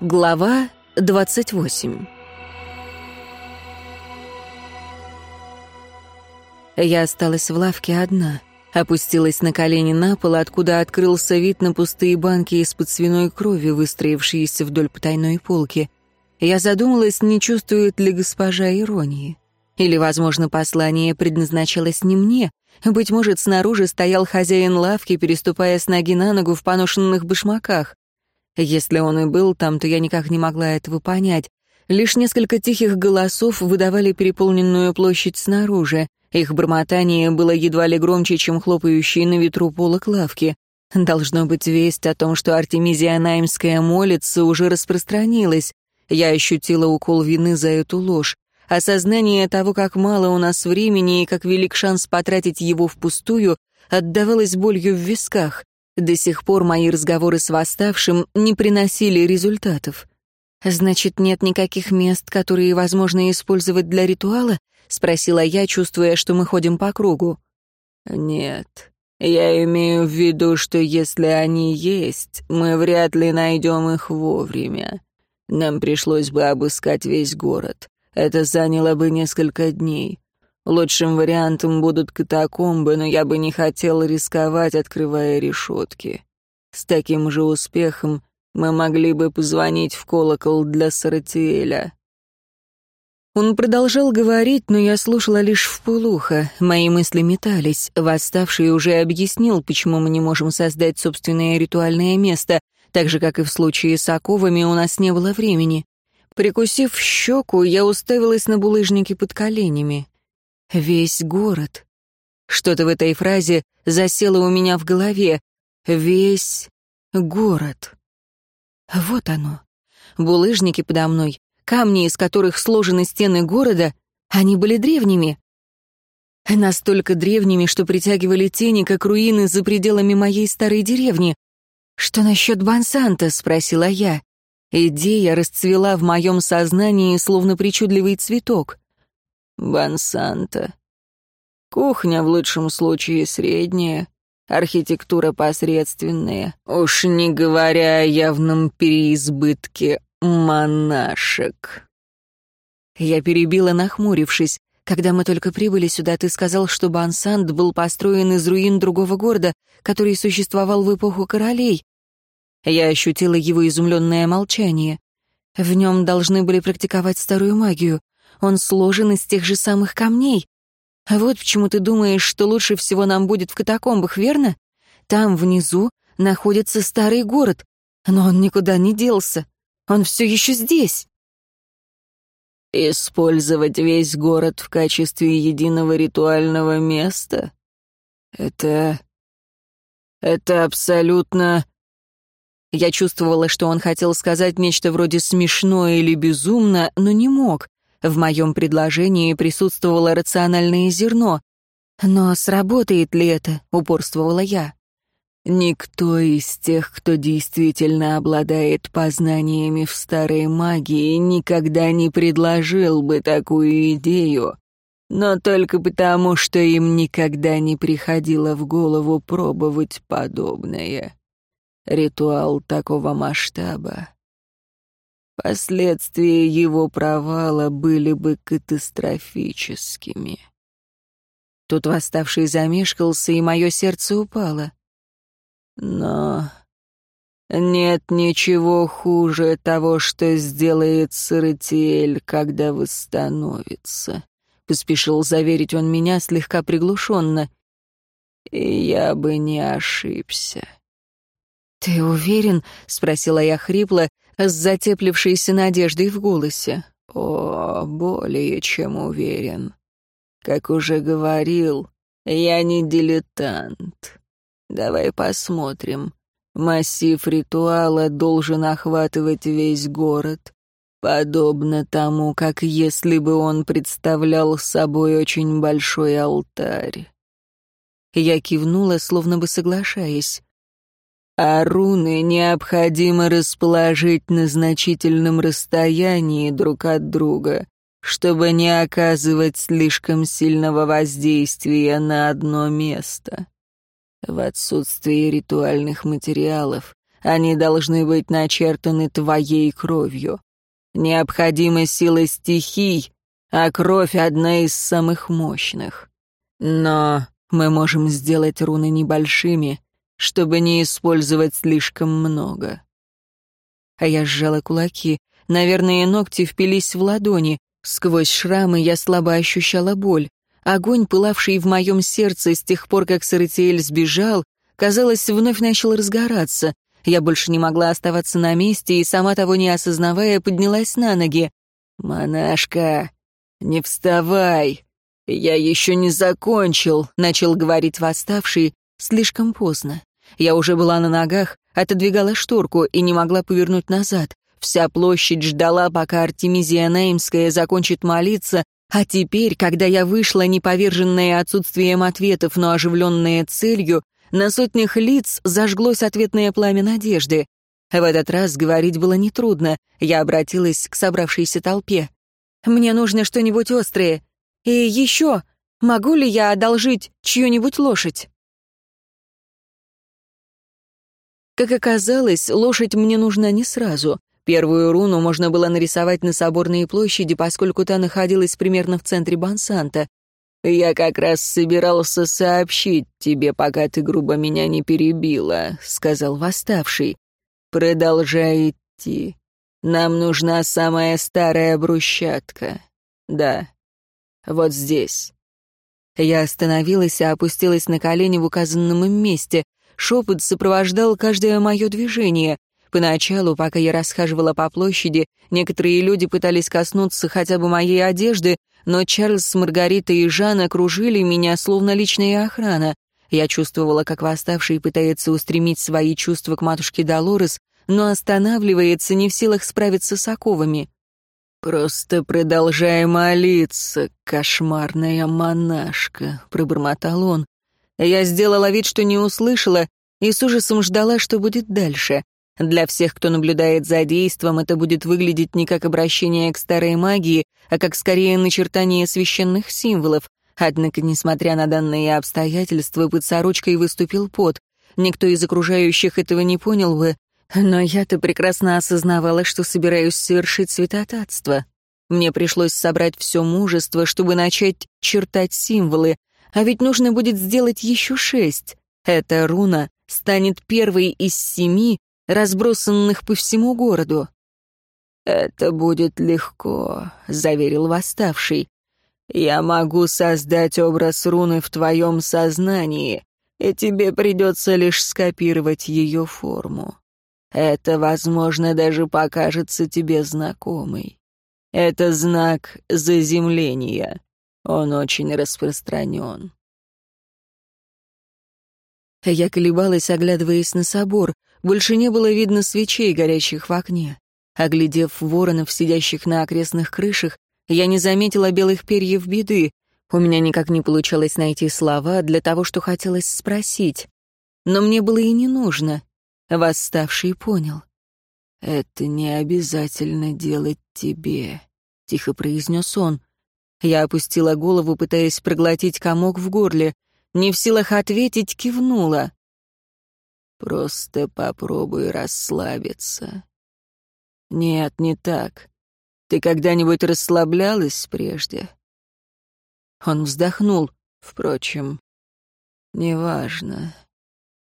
Глава 28 Я осталась в лавке одна. Опустилась на колени на пол, откуда открылся вид на пустые банки из-под свиной крови, выстроившиеся вдоль потайной полки. Я задумалась, не чувствует ли госпожа иронии. Или, возможно, послание предназначалось не мне. Быть может, снаружи стоял хозяин лавки, переступая с ноги на ногу в поношенных башмаках. Если он и был там, то я никак не могла этого понять. Лишь несколько тихих голосов выдавали переполненную площадь снаружи. Их бормотание было едва ли громче, чем хлопающий на ветру полок лавки. Должно быть, весть о том, что Артемизия Наймская молится, уже распространилась. Я ощутила укол вины за эту ложь. Осознание того, как мало у нас времени и как велик шанс потратить его впустую, отдавалось болью в висках. До сих пор мои разговоры с восставшим не приносили результатов. «Значит, нет никаких мест, которые возможно использовать для ритуала?» — спросила я, чувствуя, что мы ходим по кругу. «Нет. Я имею в виду, что если они есть, мы вряд ли найдем их вовремя. Нам пришлось бы обыскать весь город. Это заняло бы несколько дней. Лучшим вариантом будут катакомбы, но я бы не хотел рисковать, открывая решетки. С таким же успехом мы могли бы позвонить в колокол для Саратиэля. Он продолжал говорить, но я слушала лишь вполуха. Мои мысли метались. Восставший уже объяснил, почему мы не можем создать собственное ритуальное место. Так же, как и в случае с оковами, у нас не было времени. Прикусив щеку, я уставилась на булыжники под коленями. Весь город. Что-то в этой фразе засело у меня в голове. Весь город. Вот оно. Булыжники подо мной, камни, из которых сложены стены города, они были древними. Настолько древними, что притягивали тени, как руины за пределами моей старой деревни. «Что насчет Бансанта?» — спросила я. Идея расцвела в моем сознании, словно причудливый цветок. Бансанта. Кухня в лучшем случае средняя, архитектура посредственная, уж не говоря о явном переизбытке монашек. Я перебила, нахмурившись. Когда мы только прибыли сюда, ты сказал, что Бансант был построен из руин другого города, который существовал в эпоху королей. Я ощутила его изумленное молчание. В нем должны были практиковать старую магию. Он сложен из тех же самых камней. А вот почему ты думаешь, что лучше всего нам будет в катакомбах, верно? Там, внизу, находится старый город, но он никуда не делся. Он все еще здесь. Использовать весь город в качестве единого ритуального места — это... это абсолютно... Я чувствовала, что он хотел сказать нечто вроде смешное или безумно, но не мог. В моем предложении присутствовало рациональное зерно. «Но сработает ли это?» — упорствовала я. Никто из тех, кто действительно обладает познаниями в старой магии, никогда не предложил бы такую идею, но только потому, что им никогда не приходило в голову пробовать подобное. Ритуал такого масштаба Последствия его провала были бы катастрофическими. Тут восставший замешкался, и мое сердце упало. Но нет ничего хуже того, что сделает Саратиэль, когда восстановится, — поспешил заверить он меня слегка приглушенно. И я бы не ошибся. «Ты уверен?» — спросила я хрипло, с затеплившейся надеждой в голосе. «О, более чем уверен. Как уже говорил, я не дилетант. Давай посмотрим. Массив ритуала должен охватывать весь город, подобно тому, как если бы он представлял собой очень большой алтарь». Я кивнула, словно бы соглашаясь а руны необходимо расположить на значительном расстоянии друг от друга, чтобы не оказывать слишком сильного воздействия на одно место. В отсутствии ритуальных материалов Они должны быть начертаны твоей кровью. Необходима сила стихий, а кровь — одна из самых мощных. Но мы можем сделать руны небольшими, чтобы не использовать слишком много. А я сжала кулаки. Наверное, ногти впились в ладони. Сквозь шрамы я слабо ощущала боль. Огонь, пылавший в моем сердце с тех пор, как Саратиэль сбежал, казалось, вновь начал разгораться. Я больше не могла оставаться на месте и, сама того не осознавая, поднялась на ноги. «Монашка, не вставай! Я еще не закончил», — начал говорить восставший, слишком поздно. Я уже была на ногах, отодвигала шторку и не могла повернуть назад. Вся площадь ждала, пока Артемизия Неймская закончит молиться, а теперь, когда я вышла, неповерженная отсутствием ответов, но оживленная целью, на сотнях лиц зажглось ответное пламя надежды. В этот раз говорить было нетрудно. Я обратилась к собравшейся толпе. «Мне нужно что-нибудь острое. И еще, могу ли я одолжить чью-нибудь лошадь?» Как оказалось, лошадь мне нужна не сразу. Первую руну можно было нарисовать на Соборной площади, поскольку та находилась примерно в центре Бансанта. «Я как раз собирался сообщить тебе, пока ты грубо меня не перебила», — сказал восставший. «Продолжай идти. Нам нужна самая старая брусчатка. Да, вот здесь». Я остановилась и опустилась на колени в указанном им месте. Шепот сопровождал каждое мое движение. Поначалу, пока я расхаживала по площади, некоторые люди пытались коснуться хотя бы моей одежды, но Чарльз, Маргарита и Жан окружили меня, словно личная охрана. Я чувствовала, как восставший пытается устремить свои чувства к матушке Долорес, но останавливается, не в силах справиться с оковами. «Просто продолжай молиться, кошмарная монашка», — пробормотал он. Я сделала вид, что не услышала, и с ужасом ждала, что будет дальше. Для всех, кто наблюдает за действом, это будет выглядеть не как обращение к старой магии, а как скорее начертание священных символов. Однако, несмотря на данные обстоятельства, под сорочкой выступил пот. Никто из окружающих этого не понял бы, но я-то прекрасно осознавала, что собираюсь совершить святотатство. Мне пришлось собрать все мужество, чтобы начать чертать символы, а ведь нужно будет сделать еще шесть. Эта руна станет первой из семи, разбросанных по всему городу. «Это будет легко», — заверил восставший. «Я могу создать образ руны в твоем сознании, и тебе придется лишь скопировать ее форму. Это, возможно, даже покажется тебе знакомой. Это знак заземления. Он очень распространен. Я колебалась, оглядываясь на собор. Больше не было видно свечей, горящих в окне. Оглядев воронов, сидящих на окрестных крышах, я не заметила белых перьев беды. У меня никак не получалось найти слова для того, что хотелось спросить. Но мне было и не нужно. Восставший понял. «Это не обязательно делать тебе», — тихо произнес он. Я опустила голову, пытаясь проглотить комок в горле. Не в силах ответить, кивнула. «Просто попробуй расслабиться». «Нет, не так. Ты когда-нибудь расслаблялась прежде?» Он вздохнул. Впрочем, неважно.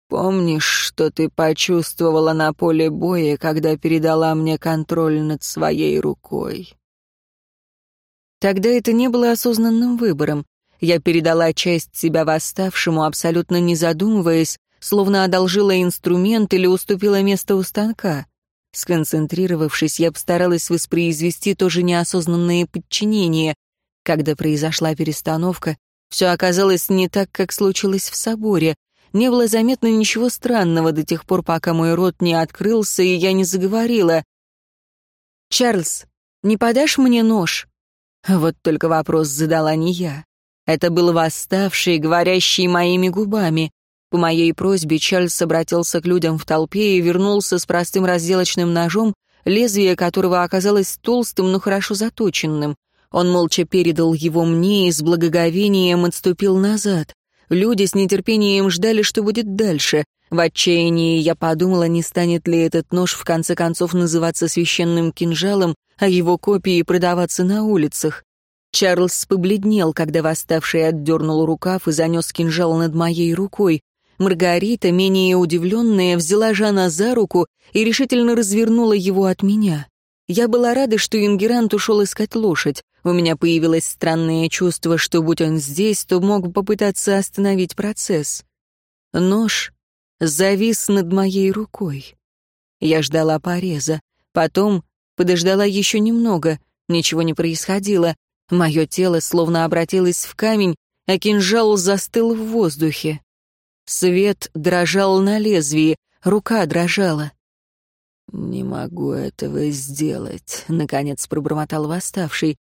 Помнишь, что ты почувствовала на поле боя, когда передала мне контроль над своей рукой? Тогда это не было осознанным выбором. Я передала часть себя восставшему, абсолютно не задумываясь, словно одолжила инструмент или уступила место у станка. Сконцентрировавшись, я постаралась воспроизвести тоже неосознанное подчинение. Когда произошла перестановка, все оказалось не так, как случилось в соборе. Не было заметно ничего странного до тех пор, пока мой рот не открылся, и я не заговорила. «Чарльз, не подашь мне нож?» Вот только вопрос задала не я. Это был восставший, говорящий моими губами. По моей просьбе Чарльз обратился к людям в толпе и вернулся с простым разделочным ножом, лезвие которого оказалось толстым, но хорошо заточенным. Он молча передал его мне и с благоговением отступил назад. Люди с нетерпением ждали, что будет дальше. В отчаянии я подумала, не станет ли этот нож в конце концов называться священным кинжалом, а его копии продаваться на улицах. Чарльз побледнел, когда восставший отдернул рукав и занес кинжал над моей рукой. Маргарита, менее удивленная, взяла Жана за руку и решительно развернула его от меня. Я была рада, что Ингерант ушел искать лошадь. У меня появилось странное чувство, что, будь он здесь, то мог попытаться остановить процесс. Нож завис над моей рукой. Я ждала пореза. Потом подождала еще немного. Ничего не происходило. Мое тело словно обратилось в камень, а кинжал застыл в воздухе. Свет дрожал на лезвии, рука дрожала. «Не могу этого сделать», — наконец пробормотал восставший.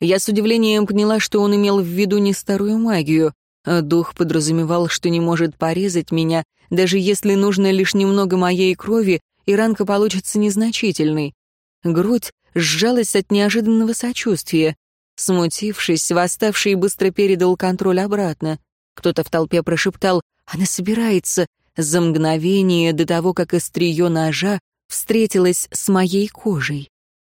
Я с удивлением поняла, что он имел в виду не старую магию. А дух подразумевал, что не может порезать меня, даже если нужно лишь немного моей крови, и ранка получится незначительной. Грудь сжалась от неожиданного сочувствия. Смутившись, восставший быстро передал контроль обратно. Кто-то в толпе прошептал «Она собирается!» за мгновение до того, как острие ножа встретилась с моей кожей.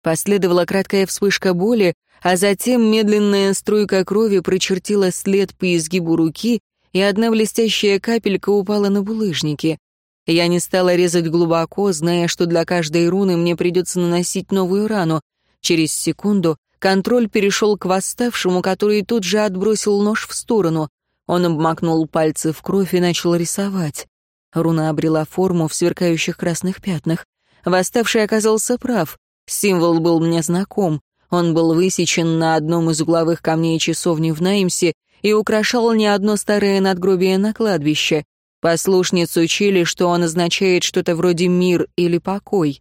Последовала краткая вспышка боли, а затем медленная струйка крови прочертила след по изгибу руки, и одна блестящая капелька упала на булыжники. Я не стала резать глубоко, зная, что для каждой руны мне придется наносить новую рану. Через секунду контроль перешел к восставшему, который тут же отбросил нож в сторону. Он обмакнул пальцы в кровь и начал рисовать. Руна обрела форму в сверкающих красных пятнах. Восставший оказался прав. Символ был мне знаком. Он был высечен на одном из угловых камней часовни в Наймсе и украшал не одно старое надгробие на кладбище. Послушниц учили, что он означает что-то вроде «мир» или «покой».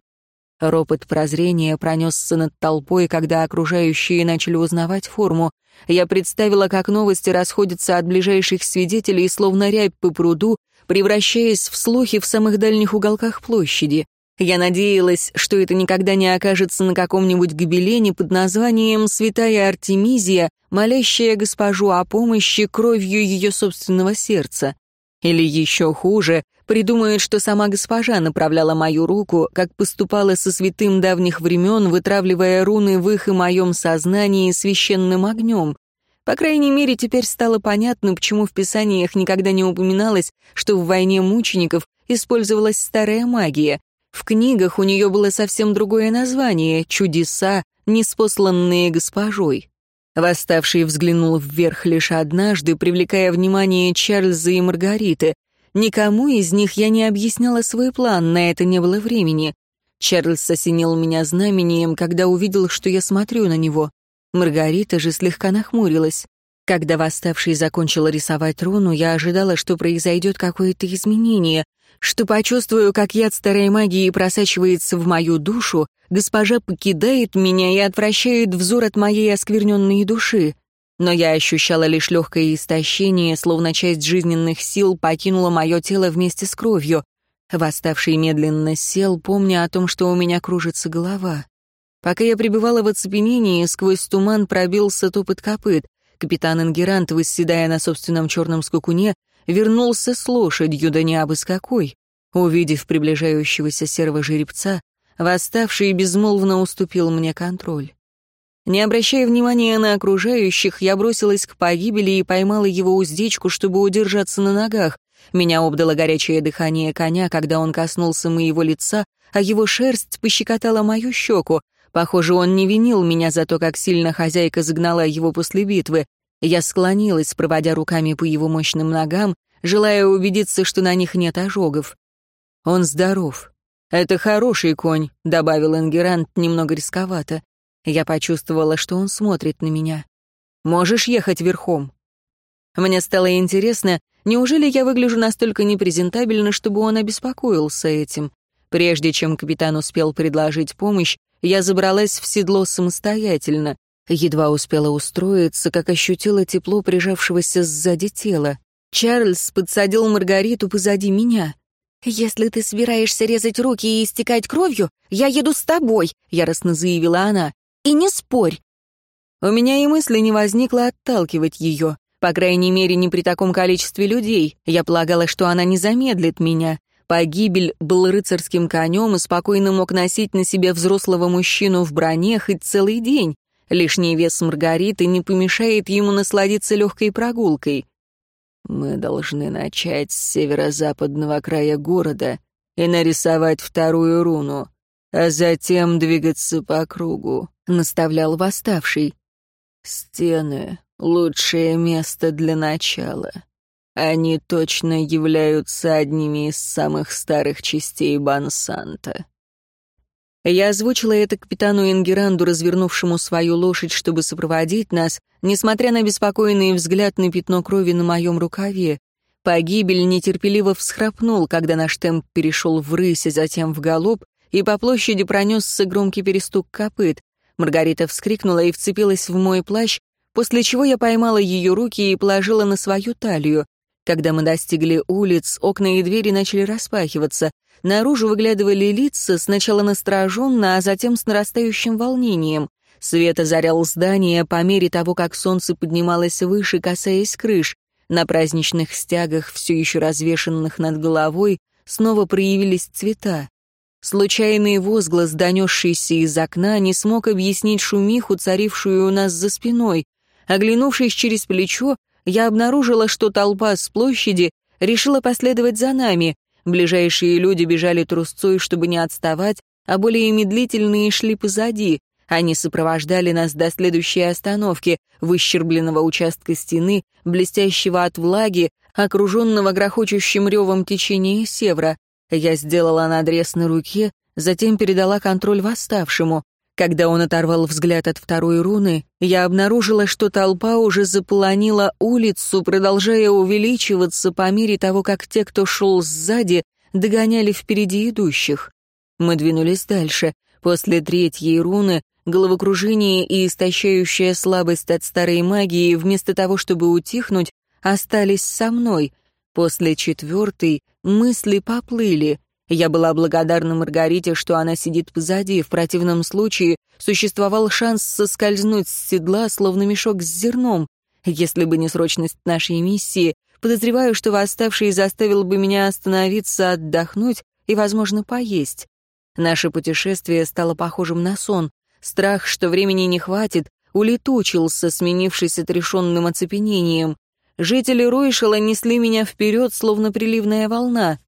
Ропот прозрения пронесся над толпой, когда окружающие начали узнавать форму. Я представила, как новости расходятся от ближайших свидетелей, словно рябь по пруду, превращаясь в слухи в самых дальних уголках площади. Я надеялась, что это никогда не окажется на каком-нибудь гобелене под названием «Святая Артемизия», молящая госпожу о помощи кровью ее собственного сердца. Или еще хуже, придумает, что сама госпожа направляла мою руку, как поступала со святым давних времен, вытравливая руны в их и моем сознании священным огнем. По крайней мере, теперь стало понятно, почему в писаниях никогда не упоминалось, что в войне мучеников использовалась старая магия, в книгах у нее было совсем другое название — «Чудеса, неспосланные госпожой». Восставший взглянул вверх лишь однажды, привлекая внимание Чарльза и Маргариты. Никому из них я не объясняла свой план, на это не было времени. Чарльз осенил меня знамением, когда увидел, что я смотрю на него. Маргарита же слегка нахмурилась. Когда восставший закончил рисовать руну, я ожидала, что произойдет какое-то изменение, что почувствую, как яд старой магии просачивается в мою душу, госпожа покидает меня и отвращает взор от моей оскверненной души. Но я ощущала лишь легкое истощение, словно часть жизненных сил покинула мое тело вместе с кровью. Восставший медленно сел, помня о том, что у меня кружится голова. Пока я пребывала в оцепенении, сквозь туман пробился топот копыт. Капитан Ингерант, восседая на собственном черном скакуне, вернулся с лошадью, да не абы с какой. Увидев приближающегося серого жеребца, восставший безмолвно уступил мне контроль. Не обращая внимания на окружающих, я бросилась к погибели и поймала его уздечку, чтобы удержаться на ногах. Меня обдало горячее дыхание коня, когда он коснулся моего лица, а его шерсть пощекотала мою щеку. Похоже, он не винил меня за то, как сильно хозяйка загнала его после битвы. Я склонилась, проводя руками по его мощным ногам, желая убедиться, что на них нет ожогов. «Он здоров. Это хороший конь», — добавил Энгерант немного рисковато. Я почувствовала, что он смотрит на меня. «Можешь ехать верхом?» Мне стало интересно, неужели я выгляжу настолько непрезентабельно, чтобы он обеспокоился этим? Прежде чем капитан успел предложить помощь, я забралась в седло самостоятельно. Едва успела устроиться, как ощутила тепло прижавшегося сзади тела. Чарльз подсадил Маргариту позади меня. «Если ты собираешься резать руки и истекать кровью, я еду с тобой», — яростно заявила она. «И не спорь». У меня и мысли не возникло отталкивать ее. По крайней мере, не при таком количестве людей. Я полагала, что она не замедлит меня. Погибель был рыцарским конем и спокойно мог носить на себе взрослого мужчину в броне хоть целый день. Лишний вес Маргариты не помешает ему насладиться легкой прогулкой. «Мы должны начать с северо-западного края города и нарисовать вторую руну, а затем двигаться по кругу», — наставлял восставший. «Стены — лучшее место для начала. Они точно являются одними из самых старых частей Бансанта». Я озвучила это капитану Ингеранду, развернувшему свою лошадь, чтобы сопроводить нас, несмотря на беспокойный взгляд на пятно крови на моем рукаве. Погибель нетерпеливо всхрапнул, когда наш темп перешел в рысь, и затем в галоп, и по площади пронесся громкий перестук копыт. Маргарита вскрикнула и вцепилась в мой плащ, после чего я поймала ее руки и положила на свою талию. Когда мы достигли улиц, окна и двери начали распахиваться. Наружу выглядывали лица, сначала настороженно, а затем с нарастающим волнением. Свет озарял здание по мере того, как солнце поднималось выше, касаясь крыш. На праздничных стягах, все еще развешенных над головой, снова проявились цвета. Случайный возглас, донесшийся из окна, не смог объяснить шумиху, царившую у нас за спиной. Оглянувшись через плечо, я обнаружила, что толпа с площади решила последовать за нами. Ближайшие люди бежали трусцой, чтобы не отставать, а более медлительные шли позади. Они сопровождали нас до следующей остановки, выщербленного участка стены, блестящего от влаги, окруженного грохочущим ревом течения севра. Я сделала надрез на руке, затем передала контроль восставшему. Когда он оторвал взгляд от второй руны, я обнаружила, что толпа уже заполонила улицу, продолжая увеличиваться по мере того, как те, кто шел сзади, догоняли впереди идущих. Мы двинулись дальше. После третьей руны головокружение и истощающая слабость от старой магии, вместо того, чтобы утихнуть, остались со мной. После четвертой мысли поплыли. Я была благодарна Маргарите, что она сидит позади, в противном случае существовал шанс соскользнуть с седла, словно мешок с зерном. Если бы не срочность нашей миссии, подозреваю, что восставший заставил бы меня остановиться, отдохнуть и, возможно, поесть. Наше путешествие стало похожим на сон. Страх, что времени не хватит, улетучился, сменившись отрешенным оцепенением. Жители Ройшела несли меня вперед, словно приливная волна.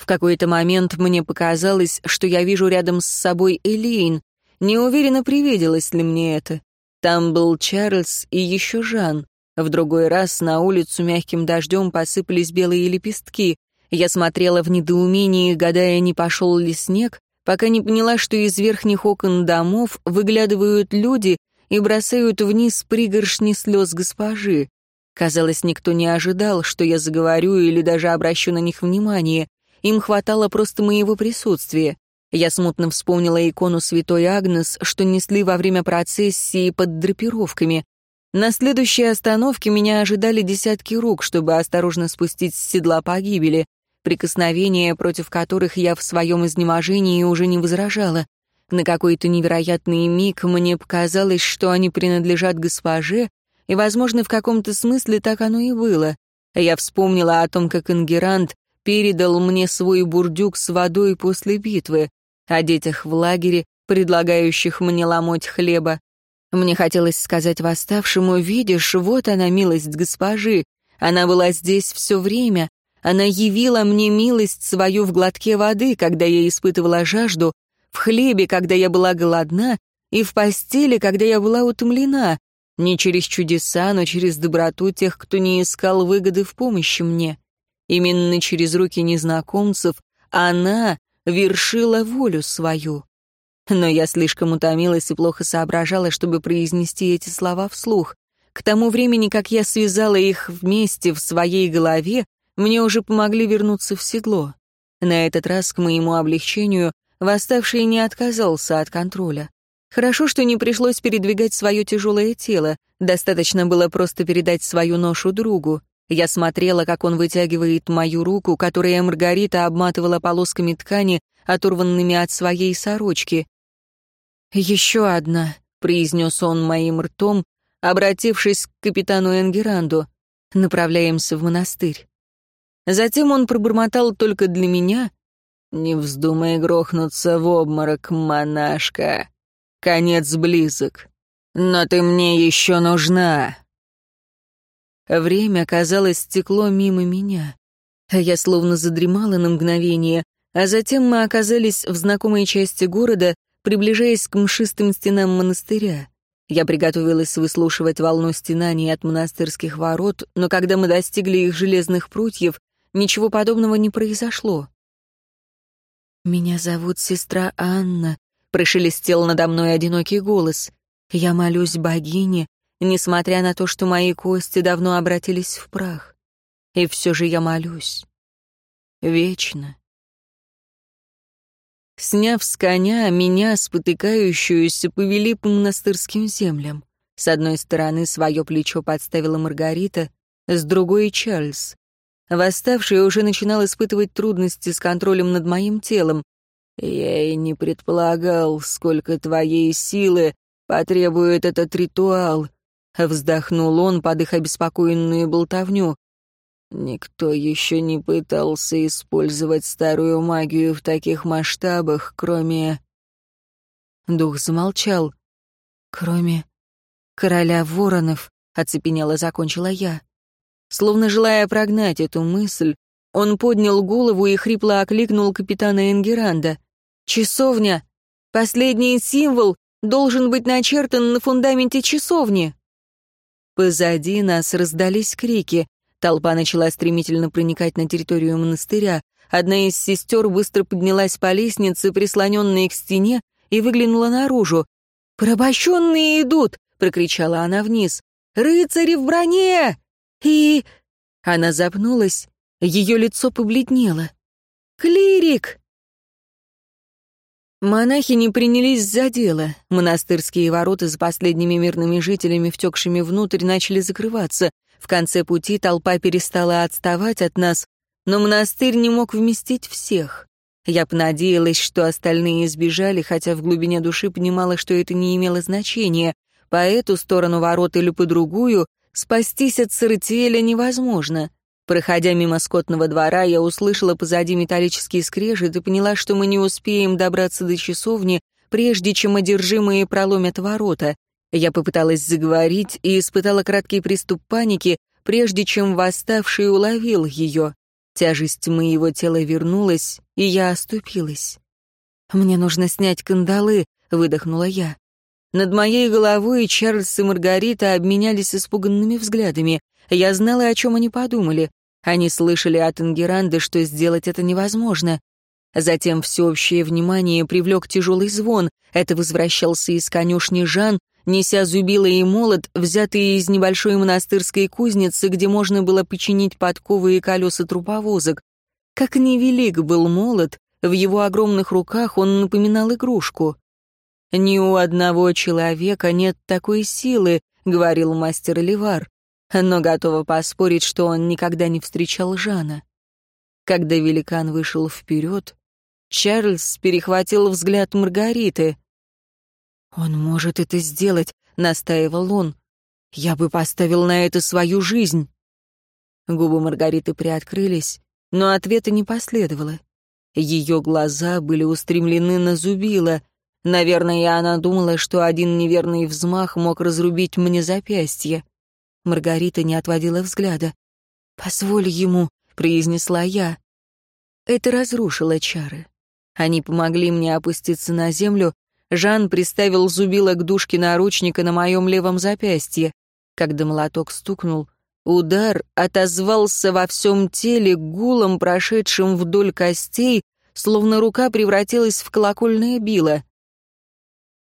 В какой-то момент мне показалось, что я вижу рядом с собой Элейн. Не уверена, привиделось ли мне это. Там был Чарльз и еще Жан. В другой раз на улицу мягким дождем посыпались белые лепестки. Я смотрела в недоумении, гадая, не пошел ли снег, пока не поняла, что из верхних окон домов выглядывают люди и бросают вниз пригоршни слез госпожи. Казалось, никто не ожидал, что я заговорю или даже обращу на них внимание. Им хватало просто моего присутствия. Я смутно вспомнила икону святой Агнес, что несли во время процессии под драпировками. На следующей остановке меня ожидали десятки рук, чтобы осторожно спустить с седла погибели, прикосновения, против которых я в своем изнеможении уже не возражала. На какой-то невероятный миг мне показалось, что они принадлежат госпоже, и, возможно, в каком-то смысле так оно и было. Я вспомнила о том, как Ингерант передал мне свой бурдюк с водой после битвы, о детях в лагере, предлагающих мне ломоть хлеба. Мне хотелось сказать восставшему, видишь, вот она, милость госпожи. Она была здесь все время. Она явила мне милость свою в глотке воды, когда я испытывала жажду, в хлебе, когда я была голодна, и в постели, когда я была утомлена. Не через чудеса, но через доброту тех, кто не искал выгоды в помощи мне. Именно через руки незнакомцев она вершила волю свою. Но я слишком утомилась и плохо соображала, чтобы произнести эти слова вслух. К тому времени, как я связала их вместе в своей голове, мне уже помогли вернуться в седло. На этот раз, к моему облегчению, восставший не отказался от контроля. Хорошо, что не пришлось передвигать свое тяжелое тело, достаточно было просто передать свою ношу другу. Я смотрела, как он вытягивает мою руку, которая Маргарита обматывала полосками ткани, оторванными от своей сорочки. «Еще одна», — произнес он моим ртом, обратившись к капитану Энгеранду. Направляемся в монастырь. Затем он пробормотал только для меня. «Не вздумай грохнуться в обморок, монашка. Конец близок. Но ты мне еще нужна». Время, казалось, стекло мимо меня. Я словно задремала на мгновение, а затем мы оказались в знакомой части города, приближаясь к мшистым стенам монастыря. Я приготовилась выслушивать волну стенаний от монастырских ворот, но когда мы достигли их железных прутьев, ничего подобного не произошло. «Меня зовут сестра Анна», — прошелестел надо мной одинокий голос. «Я молюсь богине, несмотря на то, что мои кости давно обратились в прах. И все же я молюсь. Вечно». Сняв с коня, меня, спотыкающуюся, повели по монастырским землям. С одной стороны свое плечо подставила Маргарита, с другой — Чарльз. Восставший уже начинал испытывать трудности с контролем над моим телом. «Я и не предполагал, сколько твоей силы потребует этот ритуал», — вздохнул он под их обеспокоенную болтовню. Никто еще не пытался использовать старую магию в таких масштабах, кроме... Дух замолчал. Кроме короля воронов, оцепенело закончила я. Словно желая прогнать эту мысль, он поднял голову и хрипло окликнул капитана Энгеранда. «Часовня! Последний символ должен быть начертан на фундаменте часовни!» Позади нас раздались крики. Толпа начала стремительно проникать на территорию монастыря. Одна из сестер быстро поднялась по лестнице, прислоненной к стене, и выглянула наружу. «Порабощенные идут!» — прокричала она вниз. «Рыцари в броне!» И... Она запнулась, ее лицо побледнело. «Клирик!» Монахи не принялись за дело. Монастырские ворота с последними мирными жителями, втекшими внутрь, начали закрываться. В конце пути толпа перестала отставать от нас, но монастырь не мог вместить всех. Я понадеялась, что остальные избежали, хотя в глубине души понимала, что это не имело значения. По эту сторону ворот или по другую спастись от Сыртиэля невозможно. Проходя мимо скотного двора, я услышала позади металлический скрежет и поняла, что мы не успеем добраться до часовни, прежде чем одержимые проломят ворота. Я попыталась заговорить и испытала краткий приступ паники, прежде чем восставший уловил ее. Тяжесть моего тела вернулась, и я оступилась. «Мне нужно снять кандалы», — выдохнула я. Над моей головой Чарльз и Маргарита обменялись испуганными взглядами. Я знала, о чем они подумали. Они слышали от Ингеранды, что сделать это невозможно. Затем всеобщее внимание привлек тяжелый звон. Это возвращался из конюшни Жан, неся зубило и молот, взятые из небольшой монастырской кузницы, где можно было починить подковы и колеса труповозок. Как невелик был молот, в его огромных руках он напоминал игрушку. «Ни у одного человека нет такой силы», — говорил мастер Ливар, но готова поспорить, что он никогда не встречал Жана. Когда великан вышел вперед, Чарльз перехватил взгляд Маргариты. «Он может это сделать», — настаивал он. «Я бы поставил на это свою жизнь». Губы Маргариты приоткрылись, но ответа не последовало. Ее глаза были устремлены на Зубила. Наверное, она думала, что один неверный взмах мог разрубить мне запястье. Маргарита не отводила взгляда. «Позволь ему», — произнесла я. Это разрушило чары. Они помогли мне опуститься на землю, Жан приставил зубило к дужке наручника на моем левом запястье. Когда молоток стукнул, удар отозвался во всем теле гулом, прошедшим вдоль костей, словно рука превратилась в колокольное било.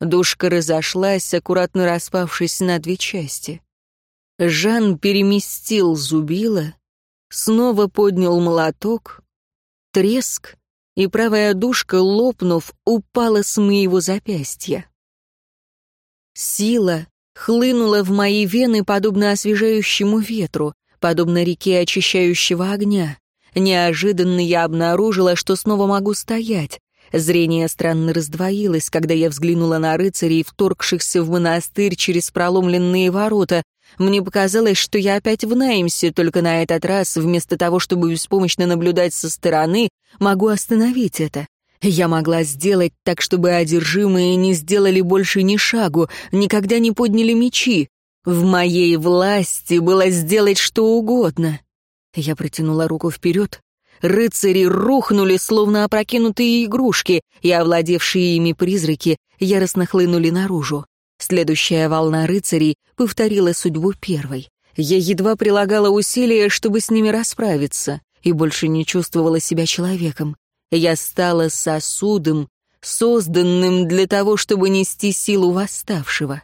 Душка разошлась, аккуратно распавшись на две части. Жан переместил зубило, снова поднял молоток, треск, и правая душка, лопнув, упала с моего запястья. Сила хлынула в мои вены, подобно освежающему ветру, подобно реке очищающего огня. Неожиданно я обнаружила, что снова могу стоять. Зрение странно раздвоилось, когда я взглянула на рыцарей, вторгшихся в монастырь через проломленные ворота. Мне показалось, что я опять в Наймсе, только на этот раз, вместо того, чтобы беспомощно наблюдать со стороны, могу остановить это. Я могла сделать так, чтобы одержимые не сделали больше ни шагу, никогда не подняли мечи. В моей власти было сделать что угодно. Я протянула руку вперед. Рыцари рухнули, словно опрокинутые игрушки, и овладевшие ими призраки яростно хлынули наружу. Следующая волна рыцарей повторила судьбу первой. Я едва прилагала усилия, чтобы с ними расправиться, и больше не чувствовала себя человеком. Я стала сосудом, созданным для того, чтобы нести силу восставшего.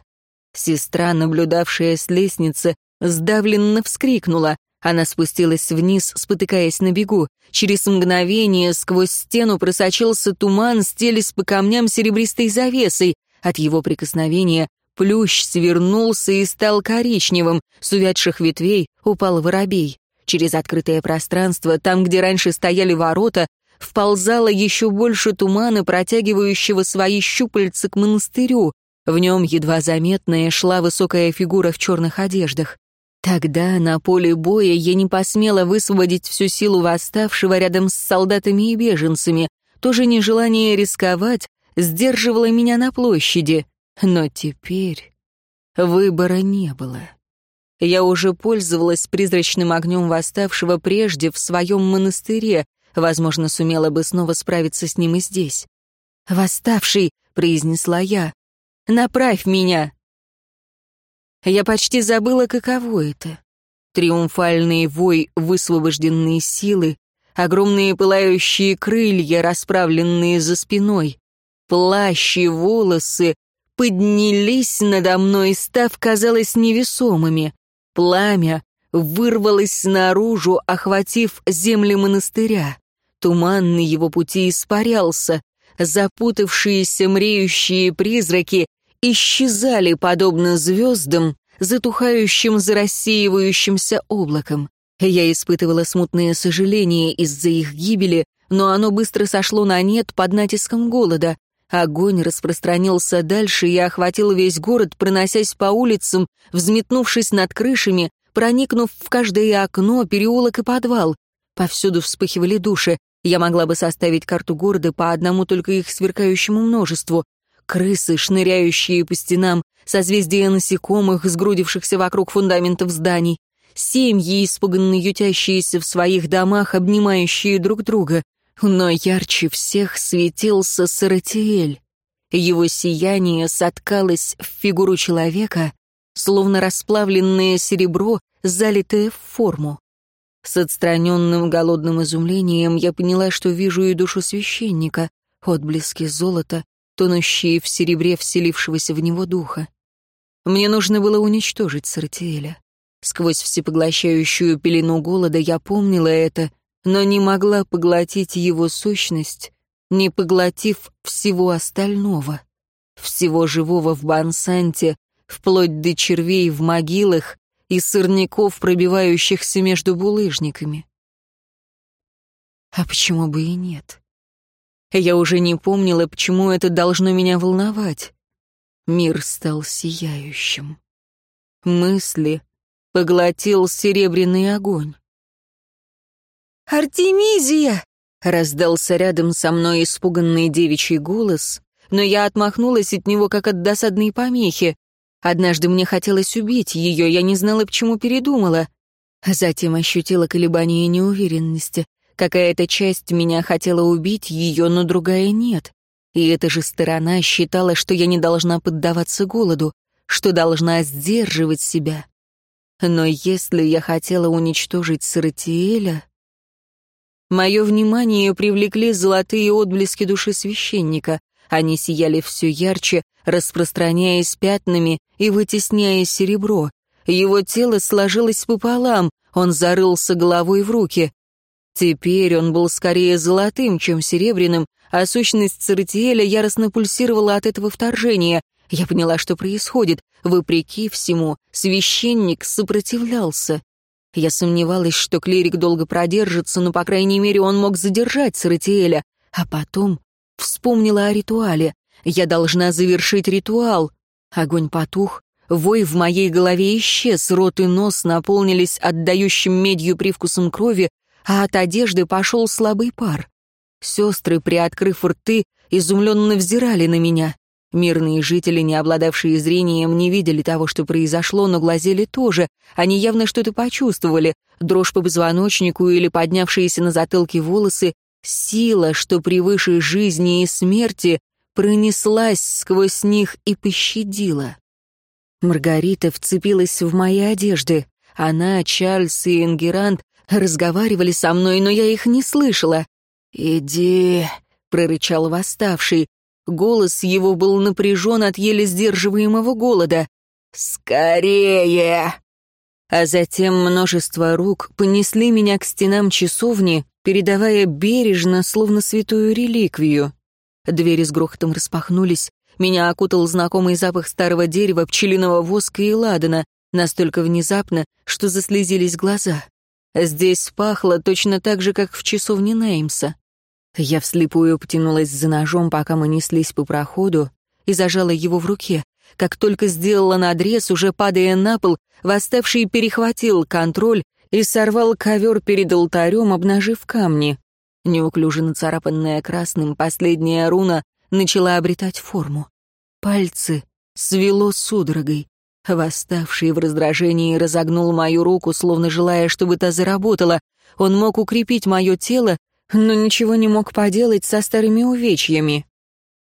Сестра, наблюдавшая с лестницы, сдавленно вскрикнула. Она спустилась вниз, спотыкаясь на бегу. Через мгновение сквозь стену просочился туман, стелясь по камням серебристой завесой. От его прикосновения плющ свернулся и стал коричневым, с увядших ветвей упал воробей. Через открытое пространство, там, где раньше стояли ворота, вползало еще больше тумана, протягивающего свои щупальца к монастырю. В нем едва заметная шла высокая фигура в черных одеждах. Тогда на поле боя я не посмела высвободить всю силу восставшего рядом с солдатами и беженцами. Тоже нежелание рисковать сдерживало меня на площади. Но теперь выбора не было. Я уже пользовалась призрачным огнем восставшего прежде в своем монастыре, возможно, сумела бы снова справиться с ним и здесь. «Восставший», — произнесла я, — «направь меня». Я почти забыла, каково это. Триумфальный вой высвобожденные силы, огромные пылающие крылья, расправленные за спиной, плащ и волосы поднялись надо мной, став, казалось, невесомыми. Пламя вырвалось наружу, охватив земли монастыря. Туман его пути испарялся. Запутавшиеся мреющие призраки исчезали, подобно звездам, затухающим за рассеивающимся облаком. Я испытывала смутное сожаление из-за их гибели, но оно быстро сошло на нет под натиском голода. Огонь распространился дальше и охватил весь город, проносясь по улицам, взметнувшись над крышами, проникнув в каждое окно, переулок и подвал. Повсюду вспыхивали души. Я могла бы составить карту города по одному только их сверкающему множеству. Крысы, шныряющие по стенам, созвездия насекомых, сгрудившихся вокруг фундаментов зданий, семьи, испуганно ютящиеся в своих домах, обнимающие друг друга — но ярче всех светился Саратиэль. Его сияние соткалось в фигуру человека, словно расплавленное серебро, залитое в форму. С отстраненным голодным изумлением я поняла, что вижу и душу священника, отблески золота, тонущие в серебре вселившегося в него духа. Мне нужно было уничтожить Сартиэля. Сквозь всепоглощающую пелену голода я помнила это но не могла поглотить его сущность, не поглотив всего остального, всего живого в Бансанте, вплоть до червей в могилах и сорняков, пробивающихся между булыжниками. А почему бы и нет? Я уже не помнила, почему это должно меня волновать. Мир стал сияющим. Мысли поглотил серебряный огонь. «Артемизия!» — раздался рядом со мной испуганный девичий голос, но я отмахнулась от него, как от досадной помехи. Однажды мне хотелось убить ее, я не знала, почему передумала. Затем ощутила колебания неуверенности. Какая-то часть меня хотела убить ее, но другая нет. И эта же сторона считала, что я не должна поддаваться голоду, что должна сдерживать себя. Но если я хотела уничтожить Саратиэля, Мое внимание привлекли золотые отблески души священника. Они сияли все ярче, распространяясь пятнами и вытесняя серебро. Его тело сложилось пополам, он зарылся головой в руки. Теперь он был скорее золотым, чем серебряным, а сущность Церетиэля яростно пульсировала от этого вторжения. Я поняла, что происходит. Вопреки всему, священник сопротивлялся. Я сомневалась, что клирик долго продержится, но, по крайней мере, он мог задержать Саратиэля. А потом вспомнила о ритуале. Я должна завершить ритуал. Огонь потух, Вой в моей голове исчез, рот и нос наполнились отдающим медью привкусом крови, а от одежды пошел слабый пар. Сестры, приоткрыв рты, изумленно взирали на меня. Мирные жители, не обладавшие зрением, не видели того, что произошло, но глазели тоже. Они явно что-то почувствовали. Дрожь по позвоночнику или поднявшиеся на затылке волосы. Сила, что превыше жизни и смерти, пронеслась сквозь них и пощадила. Маргарита вцепилась в мои одежды. Она, Чарльз и Энгерант разговаривали со мной, но я их не слышала. «Иди», — прорычал восставший. Голос его был напряжен от еле сдерживаемого голода. «Скорее!» А затем множество рук понесли меня к стенам часовни, передавая бережно, словно святую реликвию. Двери с грохотом распахнулись, меня окутал знакомый запах старого дерева, пчелиного воска и ладана, настолько внезапно, что заслезились глаза. Здесь пахло точно так же, как в часовне Неймса. Я вслепую потянулась за ножом, пока мы неслись по проходу, и зажала его в руке. Как только сделала надрез, уже падая на пол, восставший перехватил контроль и сорвал ковер перед алтарем, обнажив камни. Неуклюже нацарапанная красным, последняя руна начала обретать форму. Пальцы свело судорогой. Восставший в раздражении разогнул мою руку, словно желая, чтобы та заработала. Он мог укрепить мое тело, но ничего не мог поделать со старыми увечьями.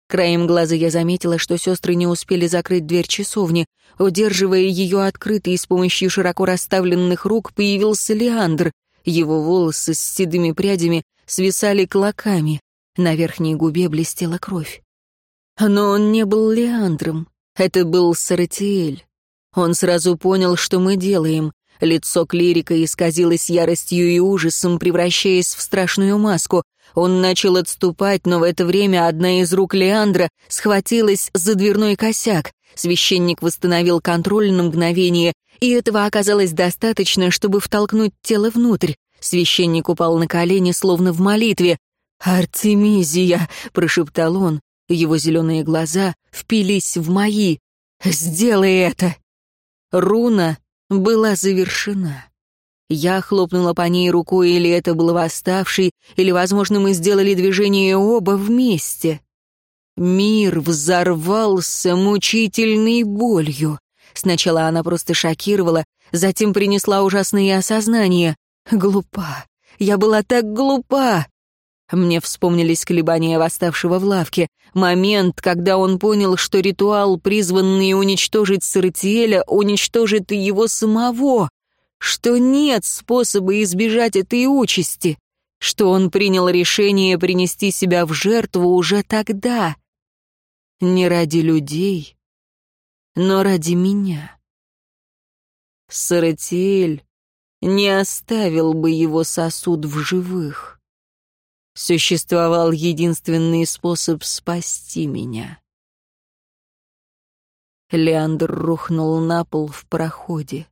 Краем глаза я заметила, что сестры не успели закрыть дверь часовни. Удерживая ее открытой с помощью широко расставленных рук, появился Леандр. Его волосы с седыми прядями свисали клоками. На верхней губе блестела кровь. Но он не был Леандром. Это был Саратиэль. Он сразу понял, что мы делаем. Лицо клирика исказилось яростью и ужасом, превращаясь в страшную маску. Он начал отступать, но в это время одна из рук Леандра схватилась за дверной косяк. Священник восстановил контроль на мгновение, и этого оказалось достаточно, чтобы втолкнуть тело внутрь. Священник упал на колени, словно в молитве. «Артемизия!» — прошептал он. Его зеленые глаза впились в мои. «Сделай это!» Руна была завершена. Я хлопнула по ней рукой, или это был восставший, или, возможно, мы сделали движение оба вместе. Мир взорвался мучительной болью. Сначала она просто шокировала, затем принесла ужасные осознания. Глупа. Я была так глупа. Мне вспомнились колебания восставшего в лавке, момент, когда он понял, что ритуал, призванный уничтожить Сартиэля, уничтожит и его самого, что нет способа избежать этой участи, что он принял решение принести себя в жертву уже тогда. Не ради людей, но ради меня. Саратиэль не оставил бы его сосуд в живых. Существовал единственный способ спасти меня. Леандр рухнул на пол в проходе.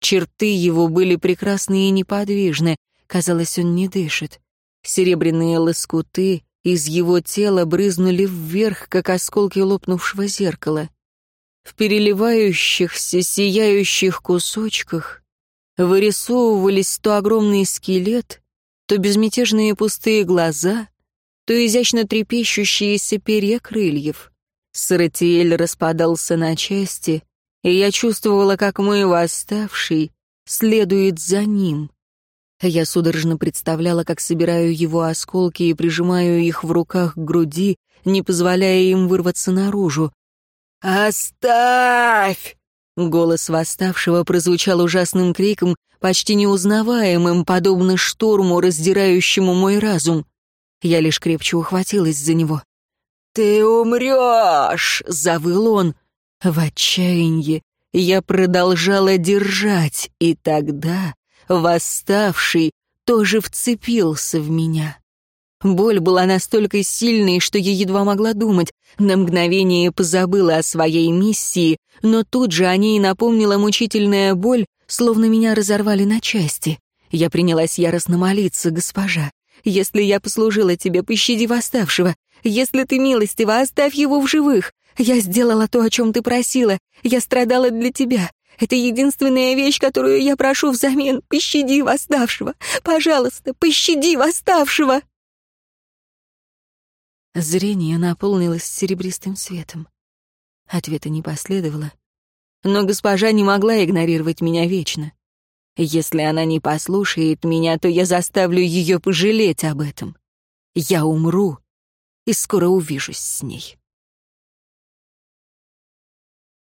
Черты его были прекрасны и неподвижны. Казалось, он не дышит. Серебряные лоскуты из его тела брызнули вверх, как осколки лопнувшего зеркала. В переливающихся, сияющих кусочках вырисовывались то огромный скелет, то безмятежные пустые глаза, то изящно трепещущиеся перья крыльев. Саратиэль распадался на части, и я чувствовала, как мой восставший следует за ним. Я судорожно представляла, как собираю его осколки и прижимаю их в руках к груди, не позволяя им вырваться наружу. «Оставь!» Голос восставшего прозвучал ужасным криком, почти неузнаваемым, подобно шторму, раздирающему мой разум. Я лишь крепче ухватилась за него. «Ты умрешь!» — завыл он. В отчаянии я продолжала держать, и тогда восставший тоже вцепился в меня. Боль была настолько сильной, что я едва могла думать. На мгновение позабыла о своей миссии, но тут же о ней напомнила мучительная боль, словно меня разорвали на части. Я принялась яростно молиться, госпожа. «Если я послужила тебе, пощади восставшего. Если ты милостива, оставь его в живых. Я сделала то, о чем ты просила. Я страдала для тебя. Это единственная вещь, которую я прошу взамен. Пощади восставшего. Пожалуйста, пощади восставшего. Зрение наполнилось серебристым светом. Ответа не последовало. Но госпожа не могла игнорировать меня вечно. Если она не послушает меня, то я заставлю ее пожалеть об этом. Я умру и скоро увижусь с ней.